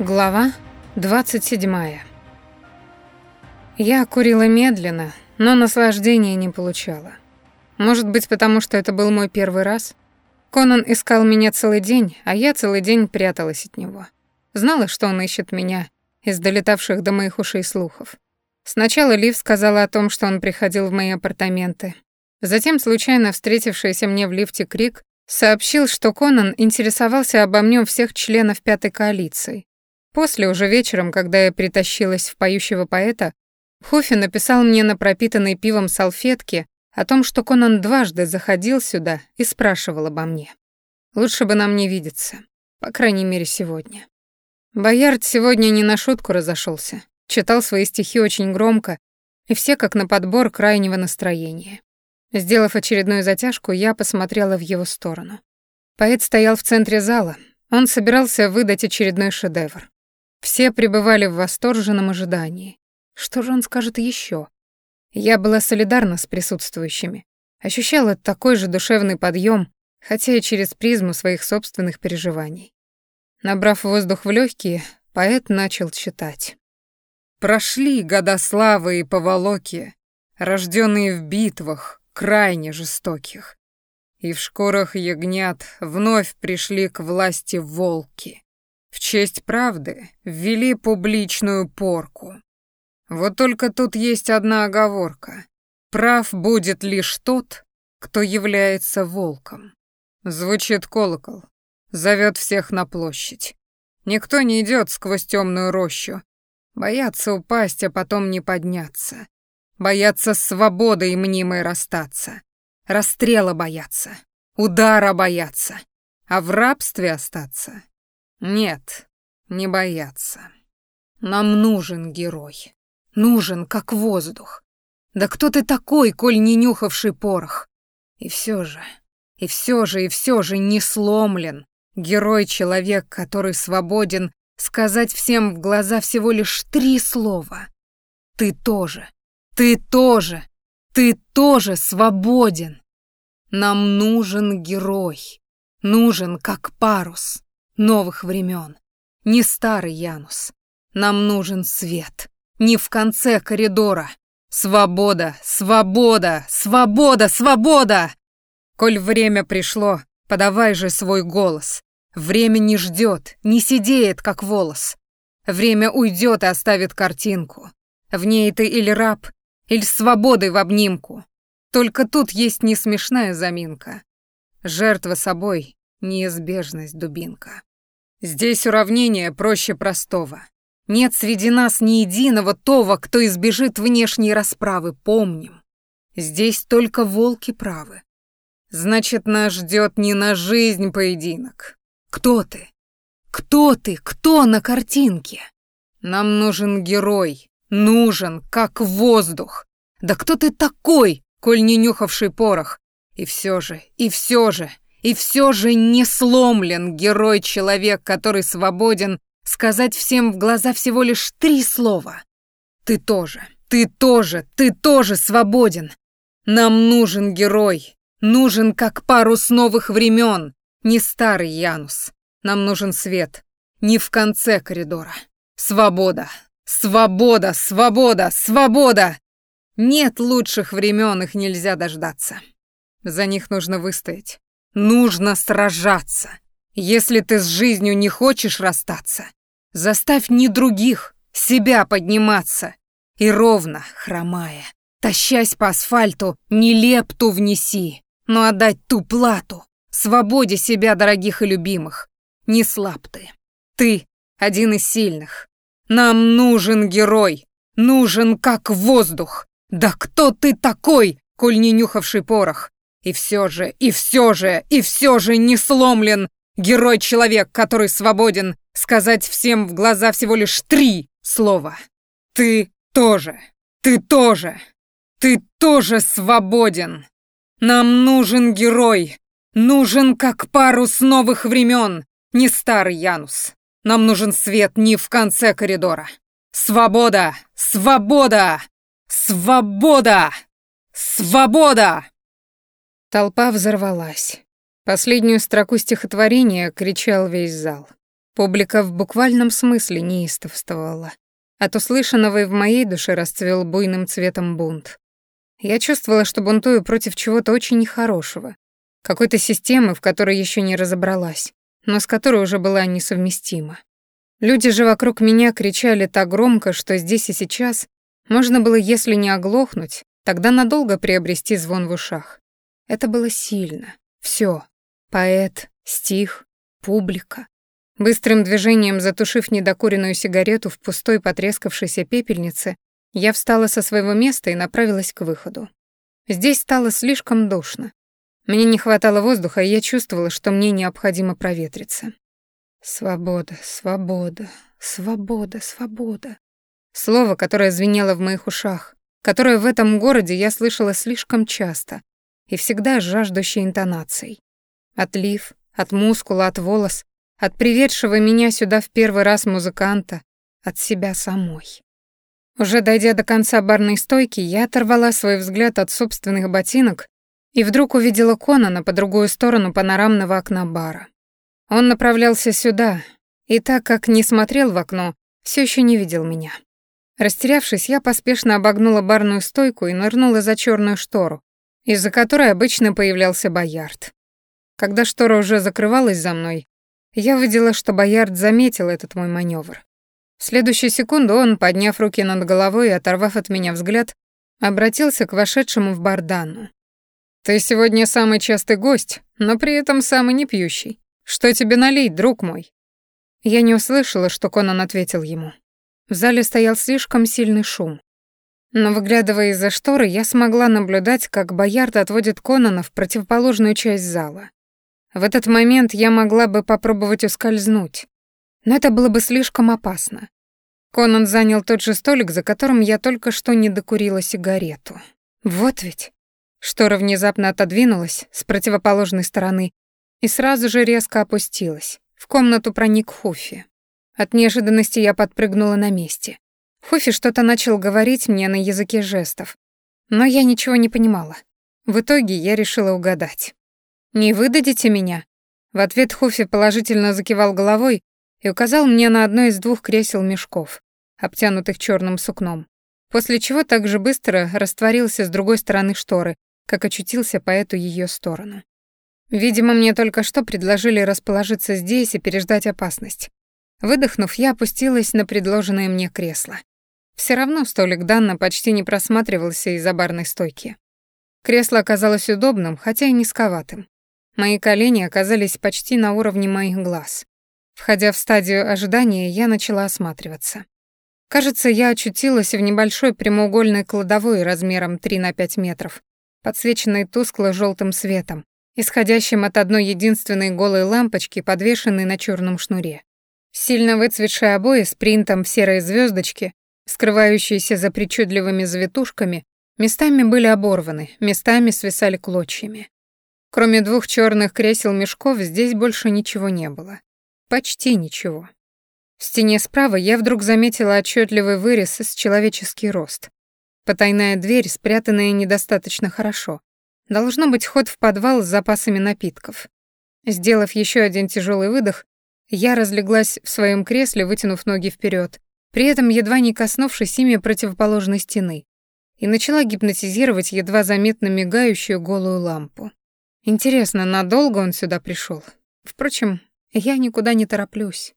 Глава 27. Я курила медленно, но наслаждения не получала. Может быть, потому что это был мой первый раз? Конан искал меня целый день, а я целый день пряталась от него. Знала, что он ищет меня, из долетавших до моих ушей слухов. Сначала Лив сказала о том, что он приходил в мои апартаменты. Затем случайно встретившийся мне в лифте Крик сообщил, что Конан интересовался обо мне всех членов пятой коалиции, После, уже вечером, когда я притащилась в поющего поэта, Хуфи написал мне на пропитанной пивом салфетке о том, что Конан дважды заходил сюда и спрашивал обо мне. Лучше бы нам не видеться, по крайней мере, сегодня. Боярд сегодня не на шутку разошелся, читал свои стихи очень громко, и все как на подбор крайнего настроения. Сделав очередную затяжку, я посмотрела в его сторону. Поэт стоял в центре зала, он собирался выдать очередной шедевр. Все пребывали в восторженном ожидании. Что же он скажет еще? Я была солидарна с присутствующими, ощущала такой же душевный подъем, хотя и через призму своих собственных переживаний. Набрав воздух в легкие, поэт начал читать. «Прошли года славы и поволоки, рожденные в битвах, крайне жестоких, и в шкурах ягнят вновь пришли к власти волки. В честь правды ввели публичную порку. Вот только тут есть одна оговорка. Прав будет лишь тот, кто является волком. Звучит колокол, зовет всех на площадь. Никто не идет сквозь темную рощу. Боятся упасть, а потом не подняться. Боятся свободой мнимой расстаться. Расстрела боятся, удара боятся, а в рабстве остаться нет, не бояться. Нам нужен герой. Нужен, как воздух. Да кто ты такой, коль не нюхавший порох? И все же, и все же, и все же не сломлен. Герой-человек, который свободен сказать всем в глаза всего лишь три слова. Ты тоже, ты тоже, ты тоже свободен. Нам нужен герой, нужен как парус новых времен. Не старый Янус. Нам нужен свет. Не в конце коридора. Свобода, свобода, свобода, свобода! Коль время пришло, подавай же свой голос. Время не ждет, не сидеет, как волос. Время уйдет и оставит картинку. В ней ты или раб, или свободой в обнимку. Только тут есть не смешная заминка. Жертва собой — неизбежность дубинка. Здесь уравнение проще простого. Нет среди нас ни единого того, кто избежит внешней расправы, помним. Здесь только волки правы. Значит, нас ждет не на жизнь поединок. Кто ты? Кто ты? Кто на картинке? Нам нужен герой. Нужен, как воздух. Да кто ты такой, коль не нюхавший порох? И все же, и все же, и все же не сломлен герой-человек, который свободен сказать всем в глаза всего лишь три слова. Ты тоже, ты тоже, ты тоже свободен. Нам нужен герой, нужен как парус новых времен, не старый Янус. Нам нужен свет, не в конце коридора. Свобода, свобода, свобода, свобода! Нет лучших времен, их нельзя дождаться. За них нужно выстоять. Нужно сражаться. Если ты с жизнью не хочешь расстаться, заставь не других, себя подниматься. И ровно, хромая, тащась по асфальту, не лепту внеси, но отдать ту плату, свободе себя, дорогих и любимых. Не слаб ты. Ты один из сильных. Нам нужен герой, нужен как воздух. Да кто ты такой, коль не нюхавший порох? И все же, и все же, и все же не сломлен герой-человек, который свободен сказать всем в глаза всего лишь три слова. Ты тоже, ты тоже, ты тоже свободен. Нам нужен герой, нужен как парус новых времен, не старый Янус. Нам нужен свет не в конце коридора. Свобода! Свобода! Свобода! Свобода! Толпа взорвалась. Последнюю строку стихотворения кричал весь зал. Публика в буквальном смысле неистовствовала. От услышанного и в моей душе расцвел буйным цветом бунт. Я чувствовала, что бунтую против чего-то очень нехорошего, какой-то системы, в которой еще не разобралась, но с которой уже была несовместима. Люди же вокруг меня кричали так громко, что здесь и сейчас можно было, если не оглохнуть, тогда надолго приобрести звон в ушах. Это было сильно. Все. Поэт, стих, публика. Быстрым движением затушив недокуренную сигарету в пустой потрескавшейся пепельнице, я встала со своего места и направилась к выходу. Здесь стало слишком душно. Мне не хватало воздуха, и я чувствовала, что мне необходимо проветриться. Свобода, свобода, свобода, свобода. Слово, которое звенело в моих ушах, которое в этом городе я слышала слишком часто и всегда с жаждущей интонацией. Отлив, от мускула, от волос, от приведшего меня сюда в первый раз музыканта, от себя самой. Уже дойдя до конца барной стойки, я оторвала свой взгляд от собственных ботинок и вдруг увидела Конана по другую сторону панорамного окна бара. Он направлялся сюда, и так как не смотрел в окно, все еще не видел меня. Растерявшись, я поспешно обогнула барную стойку и нырнула за черную штору, из-за которой обычно появлялся Боярд. Когда штора уже закрывалась за мной, я увидела, что Боярд заметил этот мой маневр. В следующую секунду он, подняв руки над головой и оторвав от меня взгляд, обратился к вошедшему в бар Данну. «Ты сегодня самый частый гость, но при этом самый непьющий. Что тебе налить, друг мой?» Я не услышала, что Конан ответил ему. В зале стоял слишком сильный шум. Но выглядывая из-за шторы, я смогла наблюдать, как Боярд отводит Конана в противоположную часть зала. В этот момент я могла бы попробовать ускользнуть, но это было бы слишком опасно. Конан занял тот же столик, за которым я только что не докурила сигарету. Вот ведь. Штора внезапно отодвинулась с противоположной стороны и сразу же резко опустилась. В комнату проник Хуфи. От неожиданности я подпрыгнула на месте. Хуфи что-то начал говорить мне на языке жестов, но я ничего не понимала. В итоге я решила угадать. «Не выдадите меня?» В ответ Хуфи положительно закивал головой и указал мне на одно из двух кресел-мешков, обтянутых черным сукном, после чего так же быстро растворился с другой стороны шторы, как очутился по эту ее сторону. Видимо, мне только что предложили расположиться здесь и переждать опасность. Выдохнув, я опустилась на предложенное мне кресло. Все равно столик Данна почти не просматривался из-за барной стойки. Кресло оказалось удобным, хотя и низковатым. Мои колени оказались почти на уровне моих глаз. Входя в стадию ожидания, я начала осматриваться. Кажется, я очутилась в небольшой прямоугольной кладовой размером 3 на 5 метров, подсвеченной тускло желтым светом, исходящим от одной единственной голой лампочки, подвешенной на черном шнуре. Сильно выцветшие обои с принтом в серой звездочке, скрывающиеся за причудливыми завитушками, местами были оборваны, местами свисали клочьями. Кроме двух черных кресел-мешков здесь больше ничего не было. Почти ничего. В стене справа я вдруг заметила отчетливый вырез с человеческий рост. Потайная дверь, спрятанная недостаточно хорошо. Должно быть ход в подвал с запасами напитков. Сделав еще один тяжелый выдох, я разлеглась в своем кресле, вытянув ноги вперед, при этом едва не коснувшись ими противоположной стены, и начала гипнотизировать едва заметно мигающую голую лампу. Интересно, надолго он сюда пришел? Впрочем, я никуда не тороплюсь.